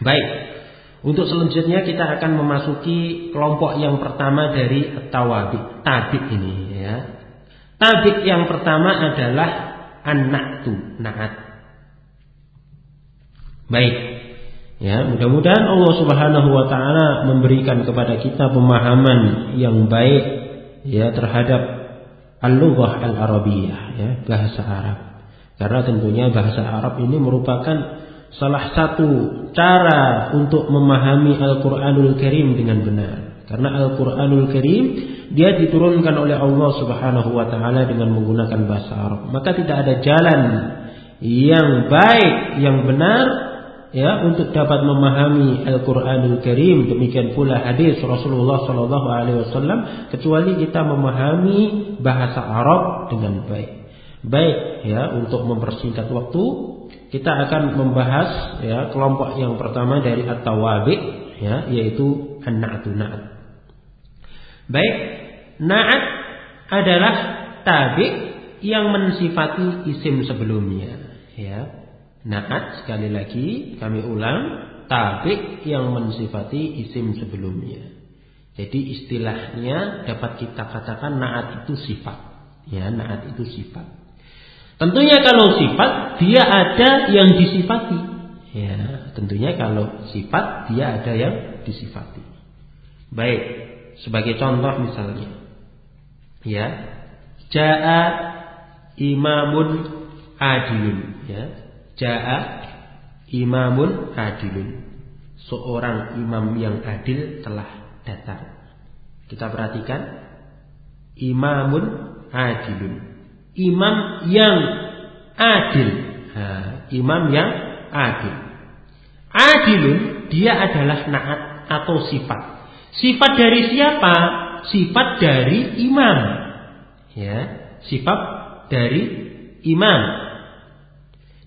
Baik. Untuk selanjutnya kita akan memasuki kelompok yang pertama dari tawabi, tabik ini ya. Tabik yang pertama adalah an-na'tu, na'at. Baik. Ya, mudah-mudahan Allah Subhanahu wa taala memberikan kepada kita pemahaman yang baik ya terhadap al-lughah al-arabiyah ya, bahasa Arab. Karena tentunya bahasa Arab ini merupakan salah satu cara untuk memahami Al-Qur'anul Karim dengan benar. Karena Al-Qur'anul Karim dia diturunkan oleh Allah Subhanahu wa taala dengan menggunakan bahasa Arab. Maka tidak ada jalan yang baik, yang benar ya untuk dapat memahami Al-Qur'anul Karim demikian pula hadis Rasulullah sallallahu alaihi wasallam kecuali kita memahami bahasa Arab dengan baik. Baik ya untuk mempersingkat waktu kita akan membahas ya kelompok yang pertama dari at-tawabi ya yaitu an-na'tu na'at. Baik, na'at adalah tabi yang mensifati isim sebelumnya ya Naat sekali lagi kami ulang tabik yang mensifati isim sebelumnya. Jadi istilahnya dapat kita katakan naat itu sifat. Ya, naat itu sifat. Tentunya kalau sifat dia ada yang disifati. Ya, tentunya kalau sifat dia ada yang disifati. Baik, sebagai contoh misalnya. Ya. Ja'a imamun adilun, ya Ja'a imamun adilun. Seorang imam yang adil telah datang. Kita perhatikan imamun adilun. Imam yang adil. Ha, imam yang adil. Adilun dia adalah naat atau sifat. Sifat dari siapa? Sifat dari imam. Ya, sifat dari imam.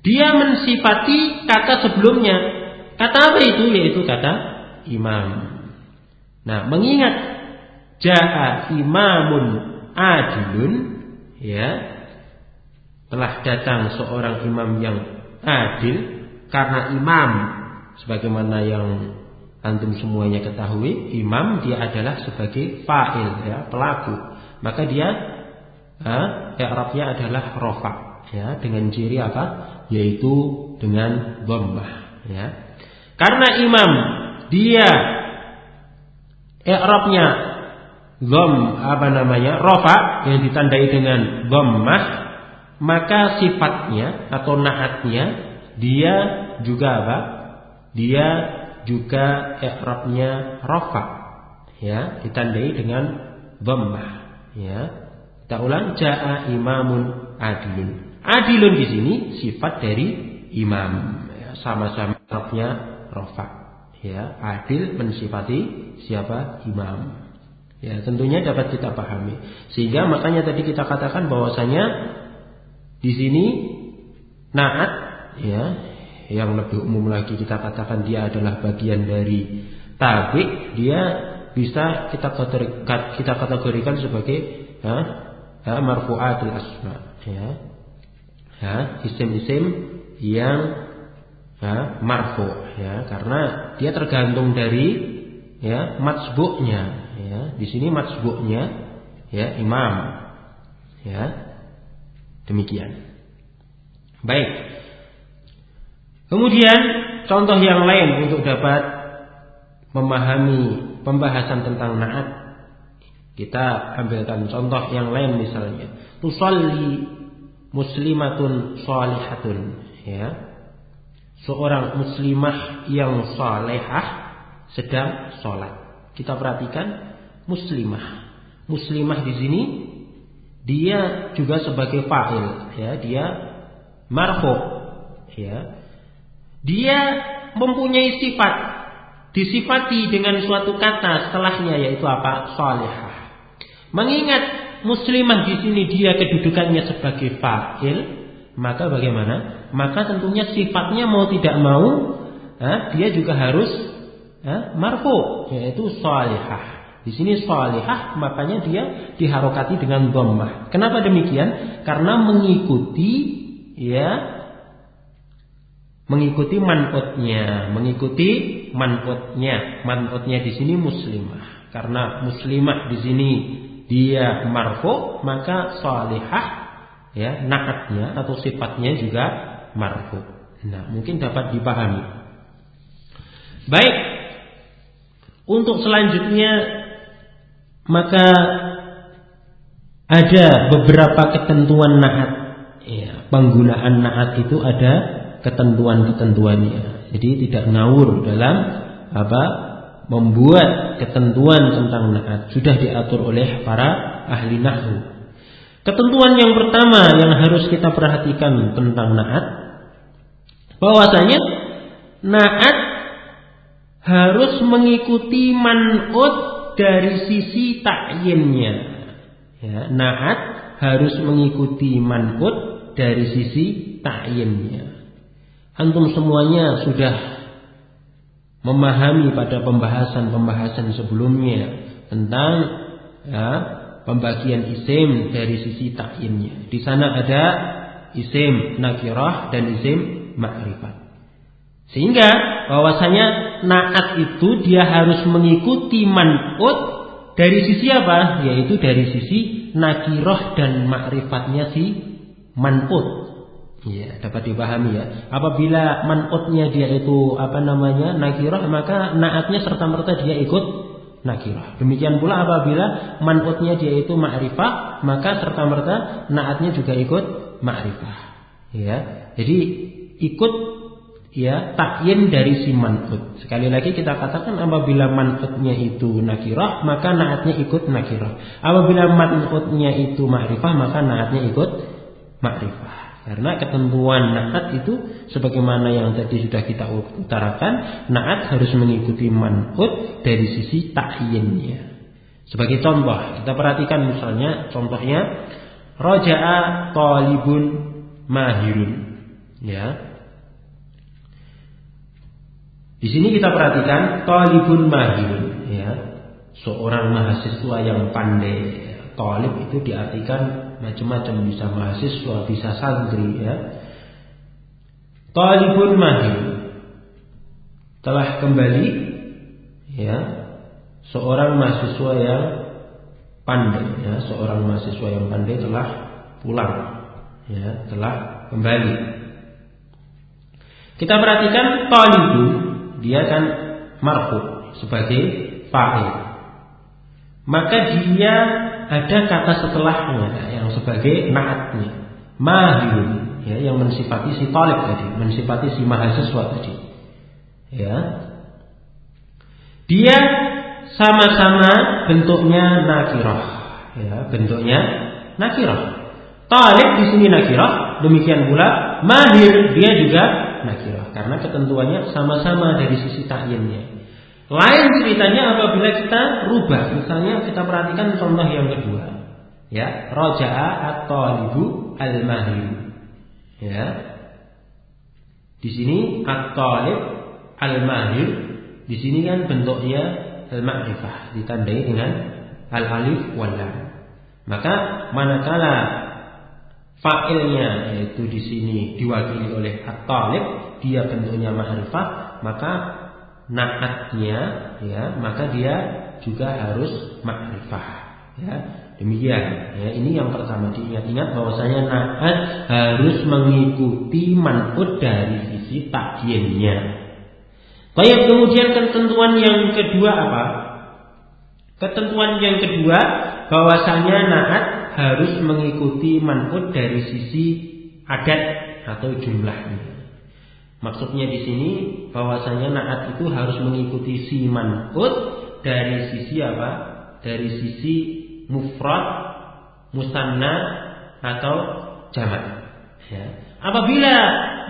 Dia mensifati kata sebelumnya. Kata apa itu? Yaitu kata imam. Nah, mengingat jaa imamun adilun ya telah datang seorang imam yang adil karena imam sebagaimana yang antum semuanya ketahui imam dia adalah sebagai fa'il ya pelaku maka dia ha, Arabnya adalah rofa ya dengan ciri apa yaitu dengan dhammah ya. Karena imam dia i'rabnya dham apa namanya? rafa yang ditandai dengan dhammah maka sifatnya atau nahatnya dia juga apa? Dia juga i'rabnya rafa ya ditandai dengan dhammah ya. Kita ulang jaa imamun adilun. Adilun di sini sifat dari imam. Ya, sama-sama Arabnya rofa. Ya, adil mensifati siapa imam. Ya, tentunya dapat kita pahami. Sehingga makanya tadi kita katakan bahwasanya di sini naat ya yang lebih umum lagi kita katakan dia adalah bagian dari tabik dia bisa kita kategorikan, kita kategorikan sebagai ya, ya, marfu'atul asma ya. Ya isim-isim yang ya, marfu ya karena dia tergantung dari ya matsbuknya ya. Di sini matsbuknya ya imam ya demikian. Baik. Kemudian contoh yang lain untuk dapat memahami pembahasan tentang naat. Kita ambilkan contoh yang lain misalnya. Tusalli muslimatun salihatun. Ya. Seorang muslimah yang salehah sedang sholat. Kita perhatikan muslimah. Muslimah di sini dia juga sebagai fa'il ya dia marfu ya dia mempunyai sifat disifati dengan suatu kata setelahnya yaitu apa salihah mengingat muslimah di sini dia kedudukannya sebagai fa'il, maka bagaimana? Maka tentunya sifatnya mau tidak mau, ha, dia juga harus ha, marfu, yaitu salihah. Di sini salihah, makanya dia diharokati dengan dhammah. Kenapa demikian? Karena mengikuti ya mengikuti manutnya, mengikuti manutnya. Manutnya di sini muslimah. Karena muslimah di sini dia marfu, maka salihah ya naatnya atau sifatnya juga marfu. Nah, mungkin dapat dipahami. Baik. Untuk selanjutnya maka ada beberapa ketentuan naat. Ya, penggunaan naat itu ada ketentuan-ketentuannya. Jadi tidak ngawur dalam apa membuat ketentuan tentang naat sudah diatur oleh para ahli nahwu. Ketentuan yang pertama yang harus kita perhatikan tentang naat bahwasanya naat harus mengikuti man'ut dari sisi takyinnya. Ya, naat harus mengikuti man'ut dari sisi takyinnya antum semuanya sudah memahami pada pembahasan-pembahasan sebelumnya tentang ya, pembagian isim dari sisi takyinnya. Di sana ada isim nakirah dan isim makrifat. Sehingga bahwasanya naat itu dia harus mengikuti man'ut dari sisi apa? Yaitu dari sisi nakirah dan makrifatnya si man'ut. Iya, dapat dipahami ya. Apabila manutnya dia itu apa namanya nakirah, maka naatnya serta merta dia ikut nakirah. Demikian pula apabila manutnya dia itu ma'rifah, maka serta merta naatnya juga ikut ma'rifah. Ya, jadi ikut ya takyin dari si manut. Sekali lagi kita katakan apabila manutnya itu nakirah, maka naatnya ikut nakirah. Apabila manutnya itu ma'rifah, maka naatnya ikut ma'rifah. Karena ketentuan naat itu sebagaimana yang tadi sudah kita utarakan, naat harus mengikuti manhut dari sisi takyinnya. Sebagai contoh, kita perhatikan misalnya contohnya roja'a talibun mahirun. Ya. Di sini kita perhatikan talibun mahirun, ya. Seorang mahasiswa yang pandai. Talib itu diartikan macam-macam bisa mahasiswa, bisa santri ya. Talibun mahir telah kembali ya seorang mahasiswa yang pandai ya seorang mahasiswa yang pandai telah pulang ya telah kembali kita perhatikan talibun dia kan marfu sebagai fa'il. Maka dia ada kata setelahnya yang sebagai naatnya mahirun ya yang mensifati si talib tadi mensifati si mahasiswa tadi. Ya. Dia sama-sama bentuknya nakirah ya bentuknya nakirah. Talib di sini nakirah demikian pula mahir dia juga nakirah karena ketentuannya sama-sama dari sisi takyinnya lain ceritanya apabila kita rubah, misalnya kita perhatikan contoh yang kedua, ya, roja'a atau ibu al-mahir. Ya. Di sini at-talib al-mahir, di sini kan bentuknya al-ma'rifah ditandai dengan al-alif wal lam. Maka manakala fa'ilnya yaitu di sini diwakili oleh at-talib, dia bentuknya ma'rifah, maka naatnya ya maka dia juga harus makrifah ya. Demikian ya ini yang pertama diingat-ingat bahwasanya naat harus mengikuti manut dari sisi takyinnya Baik kemudian ketentuan yang kedua apa? Ketentuan yang kedua bahwasanya naat harus mengikuti manut dari sisi adat atau jumlahnya Maksudnya di sini bahwasanya naat itu harus mengikuti si man'ut dari sisi apa? Dari sisi mufrad, musanna atau jamak. Ya. Apabila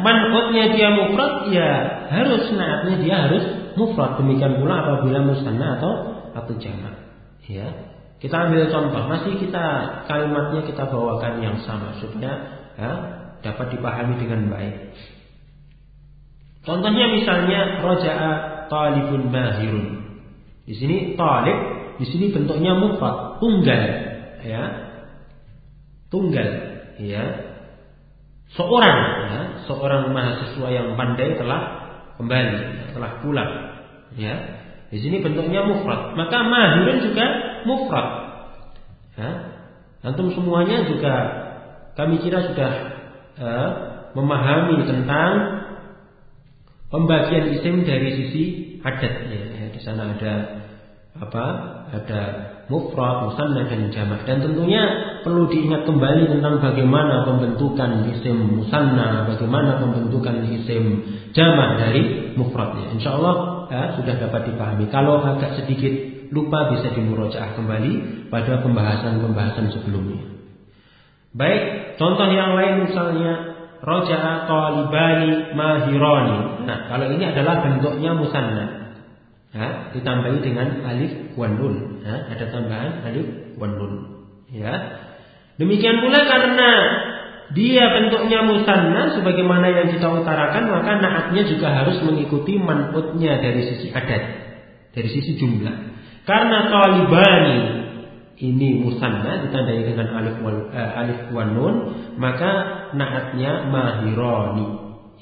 man'utnya dia mufrad, ya harus naatnya dia harus mufrad. Demikian pula apabila musanna atau atau jamak. Ya. Kita ambil contoh, masih kita kalimatnya kita bawakan yang sama supaya ya, dapat dipahami dengan baik. Contohnya misalnya roja'a talibun mahirun. Di sini talib, di sini bentuknya mufrad, tunggal, ya. Tunggal, ya. seorang ya, seorang mahasiswa yang pandai telah kembali, telah pulang. Ya. Di sini bentuknya mufrad. Maka mahirun juga mufrad. Ya. Antum semuanya juga kami kira sudah uh, memahami tentang pembagian isim dari sisi adatnya. Ya, di sana ada apa? Ada mufrad, musanna dan jamak. Dan tentunya perlu diingat kembali tentang bagaimana pembentukan isim musanna, bagaimana pembentukan isim jamak dari mufradnya. Insya Allah ya, sudah dapat dipahami. Kalau agak sedikit lupa bisa dimurojaah kembali pada pembahasan-pembahasan sebelumnya. Baik, contoh yang lain misalnya roja'a talibani mahirani. Nah, kalau ini adalah bentuknya musanna. Ya, ditambahi dengan alif wan nun. Ya, ada tambahan alif wan. Ya. Demikian pula karena dia bentuknya musanna sebagaimana yang kita utarakan maka naatnya juga harus mengikuti manutnya dari sisi adat dari sisi jumlah karena talibani ini musanna ditandai dengan alif wal, uh, alif wan nun maka naatnya mahironi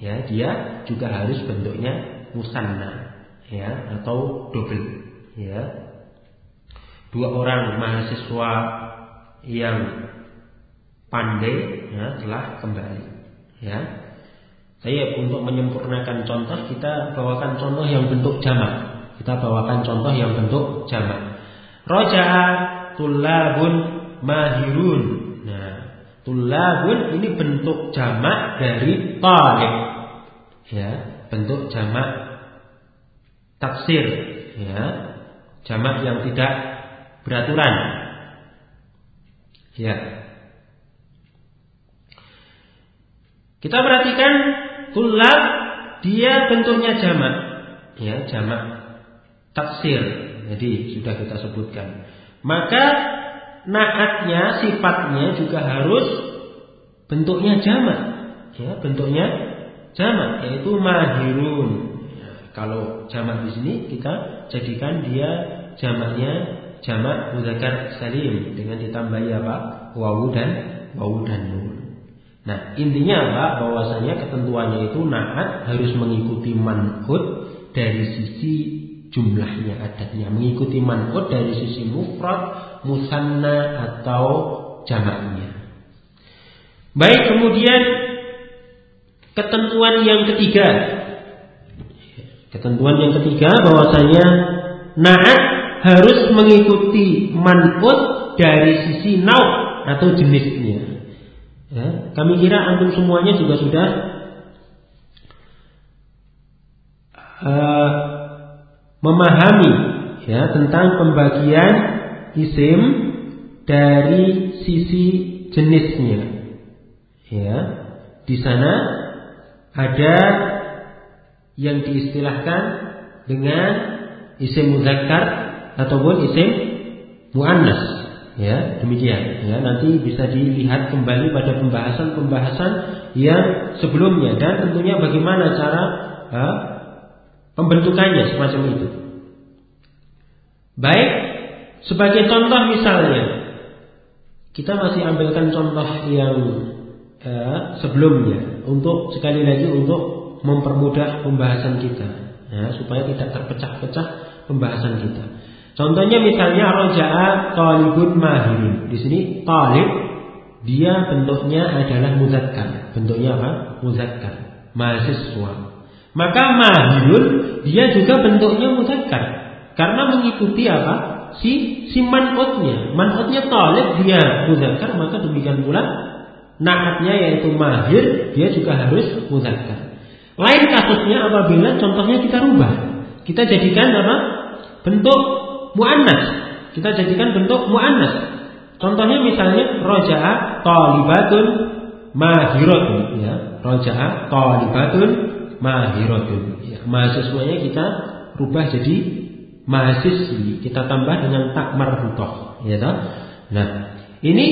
ya dia juga harus bentuknya musanna ya atau double ya dua orang mahasiswa yang pandai ya, telah kembali. Ya. Saya untuk menyempurnakan contoh kita bawakan contoh yang bentuk jamak. Kita bawakan contoh yang bentuk jamak. Roja'a tulabun mahirun. Nah, tulabun ini bentuk jamak dari talib. Ya, bentuk jamak taksir. Ya, jamak yang tidak beraturan. Ya, Kita perhatikan tulab dia bentuknya jamak, ya jamak taksir. Jadi sudah kita sebutkan. Maka naatnya, sifatnya juga harus bentuknya jamak, ya bentuknya jamak yaitu mahirun. Ya, kalau jamak di sini kita jadikan dia jamaknya jamak mudzakkar salim dengan ditambahi apa? wawu dan wawu dan nun. Nah, intinya apa? Bahwasanya ketentuannya itu naat harus mengikuti manhud dari sisi jumlahnya adatnya, mengikuti manhud dari sisi mufrad, musanna atau jamaknya. Baik, kemudian ketentuan yang ketiga. Ketentuan yang ketiga bahwasanya naat harus mengikuti manhud dari sisi nau atau jenisnya. Ya, kami kira antum semuanya juga sudah uh, memahami ya tentang pembagian isim dari sisi jenisnya. Ya, di sana ada yang diistilahkan dengan isim muzakkar ataupun isim muannas. Ya, demikian. Ya, nanti bisa dilihat kembali pada pembahasan-pembahasan yang sebelumnya dan tentunya bagaimana cara ha, pembentukannya semacam itu. Baik, sebagai contoh misalnya, kita masih ambilkan contoh yang eh, sebelumnya untuk sekali lagi untuk mempermudah pembahasan kita, ya, supaya tidak terpecah-pecah pembahasan kita. Contohnya misalnya roja'a talibun mahirin. Di sini talib dia bentuknya adalah muzakkar. Bentuknya apa? Muzakkar. Mahasiswa. Maka mahirun dia juga bentuknya muzakkar. Karena mengikuti apa? Si si man'utnya. Man'utnya talib dia muzakkar, maka demikian pula naatnya yaitu mahir dia juga harus muzakkar. Lain kasusnya apabila contohnya kita rubah. Kita jadikan apa? Bentuk muannas. Kita jadikan bentuk muannas. Contohnya misalnya roja'a talibatun mahiratun ya. Roja'a talibatun mahiratun. Ya, mahasiswanya kita rubah jadi mahasiswi. Kita tambah dengan tak marbutoh, ya toh? Nah, ini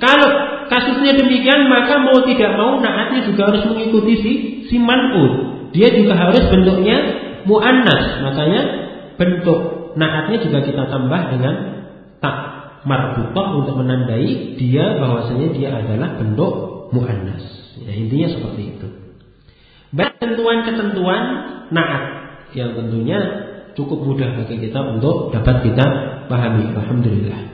kalau kasusnya demikian maka mau tidak mau naatnya juga harus mengikuti si si man'ud. Dia juga harus bentuknya muannas. Makanya bentuk naatnya juga kita tambah dengan tak marbutah untuk menandai dia bahwasanya dia adalah bentuk muannas. Ya, intinya seperti itu. Baik ketentuan-ketentuan naat yang tentunya cukup mudah bagi kita untuk dapat kita pahami. Alhamdulillah.